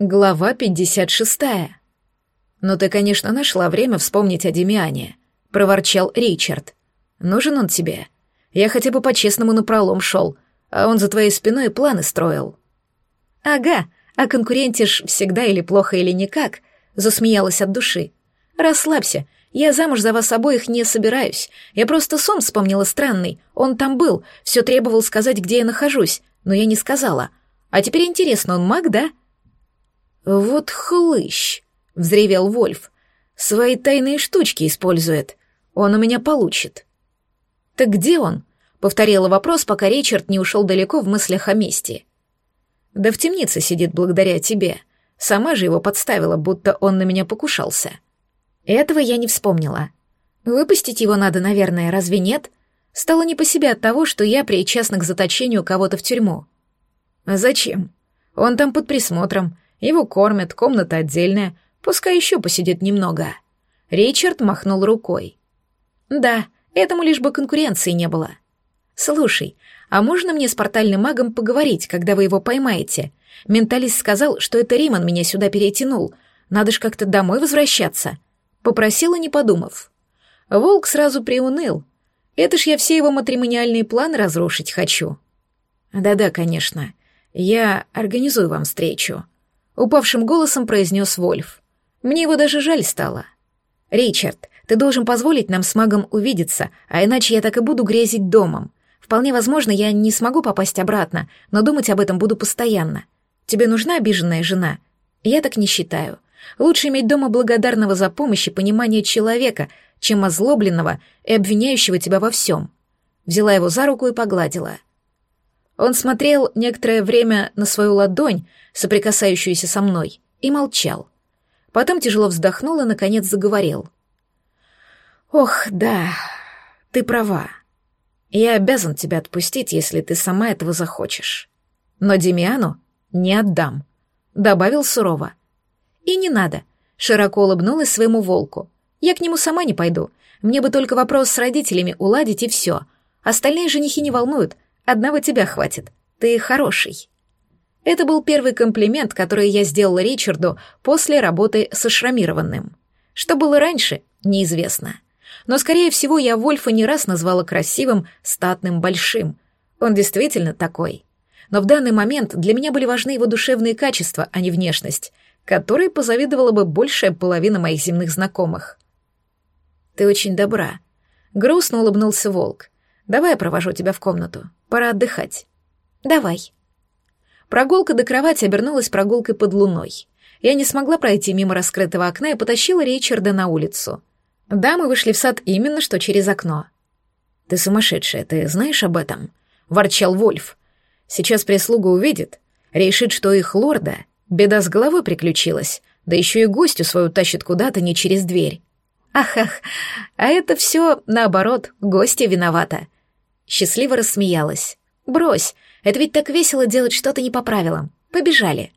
Глава 56. «Ну ты, конечно, нашла время вспомнить о Демиане», — проворчал Ричард. «Нужен он тебе? Я хотя бы по-честному напролом шел, а он за твоей спиной планы строил». «Ага, а конкуренте ж всегда или плохо, или никак», — засмеялась от души. «Расслабься, я замуж за вас обоих не собираюсь. Я просто сон вспомнила странный. Он там был, все требовал сказать, где я нахожусь, но я не сказала. А теперь интересно, он маг, да?» «Вот хлыщ!» — взревел Вольф. «Свои тайные штучки использует. Он у меня получит». «Так где он?» — повторила вопрос, пока Ричард не ушел далеко в мыслях о мести. «Да в темнице сидит благодаря тебе. Сама же его подставила, будто он на меня покушался». Этого я не вспомнила. Выпустить его надо, наверное, разве нет? Стало не по себе от того, что я причастна к заточению кого-то в тюрьму. Зачем? Он там под присмотром, его кормят, комната отдельная, пускай еще посидит немного. Ричард махнул рукой. Да, этому лишь бы конкуренции не было. Слушай, а можно мне с портальным магом поговорить, когда вы его поймаете? Менталист сказал, что это Риман меня сюда перетянул. Надо ж как-то домой возвращаться. Попросила, не подумав. Волк сразу приуныл. Это ж я все его матримониальные планы разрушить хочу. Да-да, конечно. Я организую вам встречу упавшим голосом произнес Вольф. Мне его даже жаль стало. Ричард, ты должен позволить нам с магом увидеться, а иначе я так и буду грезить домом. Вполне возможно, я не смогу попасть обратно, но думать об этом буду постоянно. Тебе нужна обиженная жена? Я так не считаю. Лучше иметь дома благодарного за помощь и понимание человека, чем озлобленного и обвиняющего тебя во всем. Взяла его за руку и погладила. Он смотрел некоторое время на свою ладонь, соприкасающуюся со мной, и молчал. Потом тяжело вздохнул и, наконец, заговорил. «Ох, да, ты права. Я обязан тебя отпустить, если ты сама этого захочешь. Но Демиану не отдам», — добавил сурово. «И не надо», — широко улыбнулась своему волку. «Я к нему сама не пойду. Мне бы только вопрос с родителями уладить, и все. Остальные женихи не волнуют, одного тебя хватит. Ты хороший». Это был первый комплимент, который я сделала Ричарду после работы со шрамированным. Что было раньше, неизвестно. Но, скорее всего, я Вольфа не раз назвала красивым, статным, большим. Он действительно такой. Но в данный момент для меня были важны его душевные качества, а не внешность, которой позавидовала бы большая половина моих земных знакомых. «Ты очень добра», — грустно улыбнулся волк. «Давай я провожу тебя в комнату. Пора отдыхать». «Давай», Прогулка до кровати обернулась прогулкой под луной. Я не смогла пройти мимо раскрытого окна и потащила Ричарда на улицу. Да, мы вышли в сад именно что через окно. «Ты сумасшедшая, ты знаешь об этом?» — ворчал Вольф. «Сейчас прислуга увидит, решит, что их лорда беда с головой приключилась, да еще и гостю свою тащит куда-то не через дверь. Ах-ах, а это все, наоборот, гостья виновата». Счастливо рассмеялась. «Брось, это ведь так весело делать что-то не по правилам. Побежали.